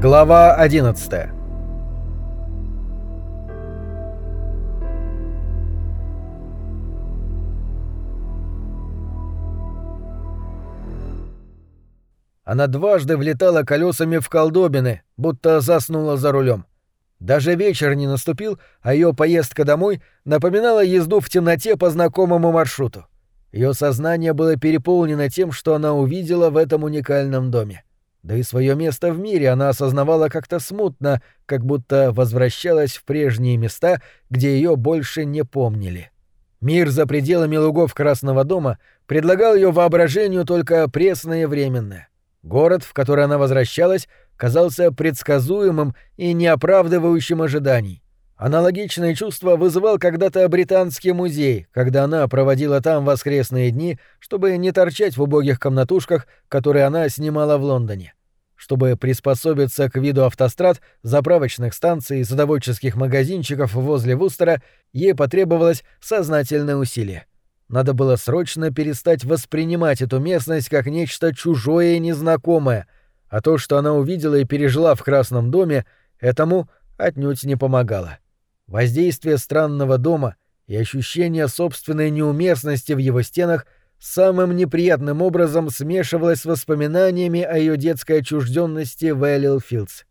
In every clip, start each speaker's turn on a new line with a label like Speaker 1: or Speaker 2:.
Speaker 1: Глава 11 Она дважды влетала колесами в колдобины, будто заснула за рулем. Даже вечер не наступил, а ее поездка домой напоминала езду в темноте по знакомому маршруту. Ее сознание было переполнено тем, что она увидела в этом уникальном доме. Да и свое место в мире она осознавала как-то смутно, как будто возвращалась в прежние места, где ее больше не помнили. Мир за пределами лугов Красного дома предлагал ее воображению только пресное и временное. Город, в который она возвращалась, казался предсказуемым и не оправдывающим ожиданий. Аналогичное чувство вызывал когда-то Британский музей, когда она проводила там воскресные дни, чтобы не торчать в убогих комнатушках, которые она снимала в Лондоне. Чтобы приспособиться к виду автострад, заправочных станций и садоводческих магазинчиков возле Вустера, ей потребовалось сознательное усилие. Надо было срочно перестать воспринимать эту местность как нечто чужое и незнакомое, а то, что она увидела и пережила в Красном доме, этому отнюдь не помогало. Воздействие странного дома и ощущение собственной неуместности в его стенах самым неприятным образом смешивалось с воспоминаниями о ее детской отчужденности в Эллилфилдс.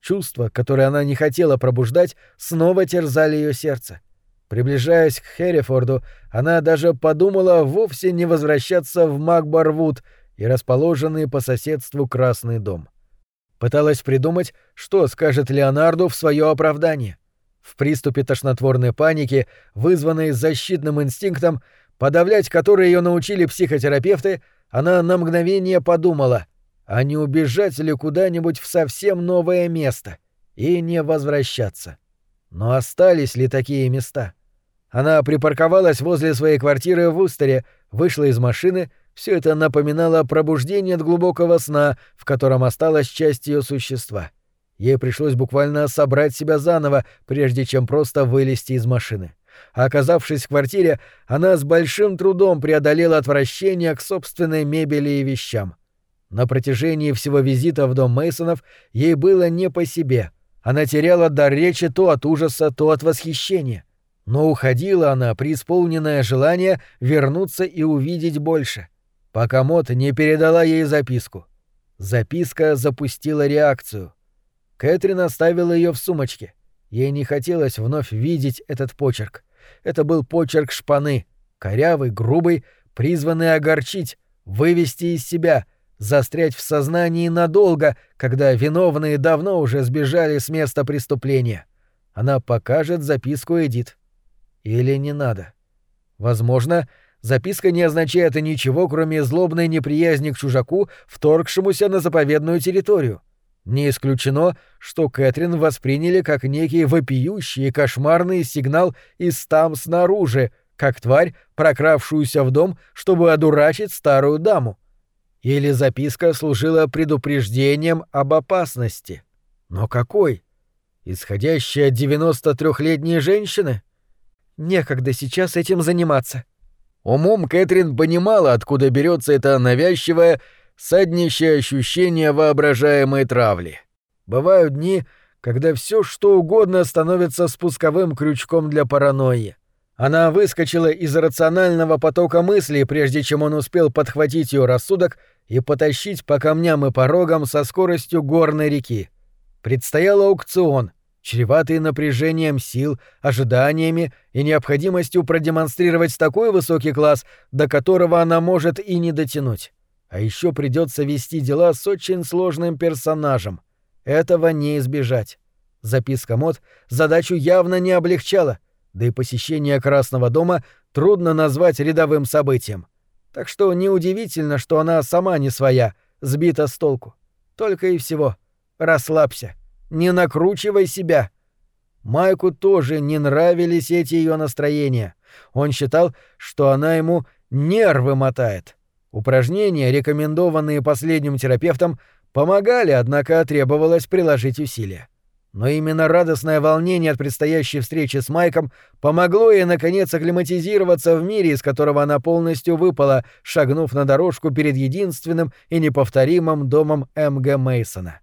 Speaker 1: Чувства, которые она не хотела пробуждать, снова терзали ее сердце. Приближаясь к Херрифорду, она даже подумала вовсе не возвращаться в Макбарвуд и расположенный по соседству Красный дом. Пыталась придумать, что скажет Леонарду в свое оправдание. В приступе тошнотворной паники, вызванной защитным инстинктом, подавлять который ее научили психотерапевты, она на мгновение подумала, а не убежать ли куда-нибудь в совсем новое место и не возвращаться. Но остались ли такие места? Она припарковалась возле своей квартиры в Устере, вышла из машины, все это напоминало пробуждение от глубокого сна, в котором осталась часть ее существа. — Ей пришлось буквально собрать себя заново, прежде чем просто вылезти из машины. А оказавшись в квартире, она с большим трудом преодолела отвращение к собственной мебели и вещам. На протяжении всего визита в дом Мейсонов ей было не по себе. Она теряла дар речи то от ужаса, то от восхищения. Но уходила она, преисполненное желание вернуться и увидеть больше. Пока Мот не передала ей записку. Записка запустила реакцию — Кэтрин оставила ее в сумочке. Ей не хотелось вновь видеть этот почерк. Это был почерк шпаны, корявый, грубый, призванный огорчить, вывести из себя, застрять в сознании надолго, когда виновные давно уже сбежали с места преступления. Она покажет записку Эдит. Или не надо. Возможно, записка не означает ничего, кроме злобной неприязни к чужаку, вторгшемуся на заповедную территорию. Не исключено, что Кэтрин восприняли как некий вопиющий и кошмарный сигнал из там снаружи, как тварь, прокравшуюся в дом, чтобы одурачить старую даму. Или записка служила предупреждением об опасности. Но какой? Исходящая от 93-летней женщины? Некогда сейчас этим заниматься. Умом Кэтрин понимала, откуда берется эта навязчивая саднищее ощущение воображаемой травли. Бывают дни, когда все что угодно становится спусковым крючком для паранойи. Она выскочила из рационального потока мыслей, прежде чем он успел подхватить ее рассудок и потащить по камням и порогам со скоростью горной реки. Предстоял аукцион, чреватый напряжением сил, ожиданиями и необходимостью продемонстрировать такой высокий класс, до которого она может и не дотянуть. А еще придется вести дела с очень сложным персонажем. Этого не избежать. Записка Мод задачу явно не облегчала, да и посещение Красного дома трудно назвать рядовым событием. Так что неудивительно, что она сама не своя, сбита с толку. Только и всего. Расслабься. Не накручивай себя. Майку тоже не нравились эти ее настроения. Он считал, что она ему нервы мотает. Упражнения, рекомендованные последним терапевтом, помогали, однако требовалось приложить усилия. Но именно радостное волнение от предстоящей встречи с Майком помогло ей, наконец, акклиматизироваться в мире, из которого она полностью выпала, шагнув на дорожку перед единственным и неповторимым домом М.Г. Мейсона.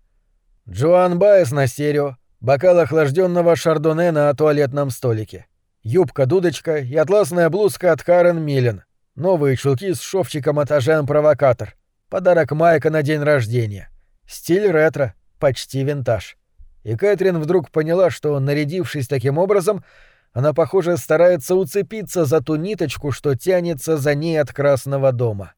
Speaker 1: Джоан Байес на стерео, бокал охлажденного шардоне на туалетном столике, юбка-дудочка и атласная блузка от Карен Миллен, новые чулки с шовчиком от Ажен Провокатор, подарок Майка на день рождения. Стиль ретро, почти винтаж. И Кэтрин вдруг поняла, что, нарядившись таким образом, она, похоже, старается уцепиться за ту ниточку, что тянется за ней от Красного дома.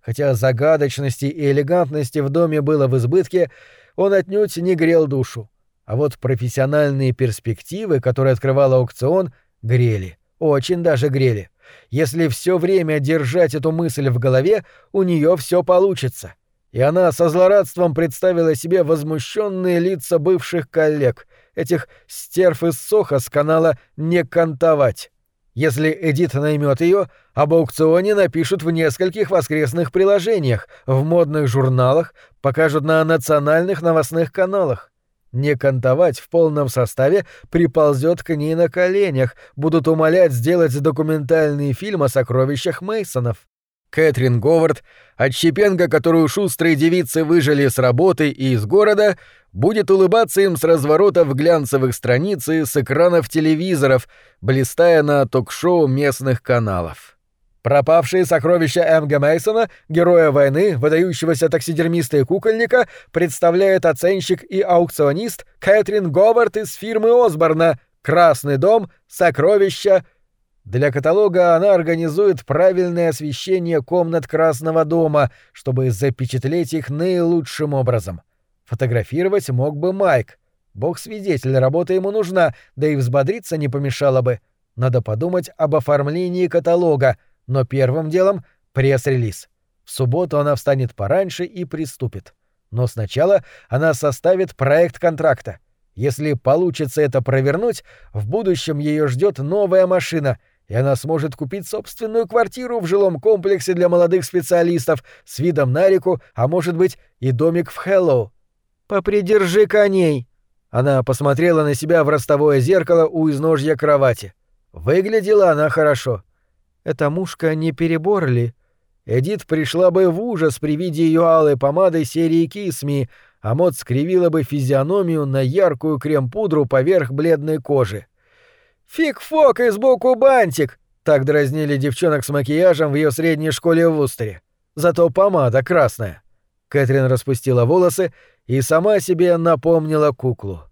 Speaker 1: Хотя загадочности и элегантности в доме было в избытке, он отнюдь не грел душу. А вот профессиональные перспективы, которые открывал аукцион, грели. Очень даже грели. Если все время держать эту мысль в голове, у нее все получится. И она со злорадством представила себе возмущенные лица бывших коллег, этих стерв из Соха с канала «Не кантовать». Если Эдит наймет ее, об аукционе напишут в нескольких воскресных приложениях, в модных журналах, покажут на национальных новостных каналах. Не кантовать в полном составе приползет к ней на коленях, будут умолять сделать документальный фильм о сокровищах Мейсонов. Кэтрин Говард, отщепенка, которую шустрые девицы выжили с работы и из города, будет улыбаться им с разворотов глянцевых страниц и с экранов телевизоров, блистая на ток-шоу местных каналов. Пропавшие сокровища Эмга Мейсона, героя войны, выдающегося таксидермиста и кукольника, представляет оценщик и аукционист Кэтрин Говард из фирмы Осборна «Красный дом. Сокровища для каталога она организует правильное освещение комнат Красного дома, чтобы запечатлеть их наилучшим образом. Фотографировать мог бы Майк. Бог-свидетель, работа ему нужна, да и взбодриться не помешало бы. Надо подумать об оформлении каталога, но первым делом — пресс-релиз. В субботу она встанет пораньше и приступит. Но сначала она составит проект контракта. Если получится это провернуть, в будущем ее ждет новая машина — и она сможет купить собственную квартиру в жилом комплексе для молодых специалистов с видом на реку, а может быть и домик в Хэллоу. «Попридержи коней!» Она посмотрела на себя в ростовое зеркало у изножья кровати. Выглядела она хорошо. Эта мушка не перебор ли? Эдит пришла бы в ужас при виде ее алой помады серии Кисми, а Мот скривила бы физиономию на яркую крем-пудру поверх бледной кожи. «Фиг-фок и сбоку бантик!» — так дразнили девчонок с макияжем в ее средней школе в Устере. Зато помада красная. Кэтрин распустила волосы и сама себе напомнила куклу.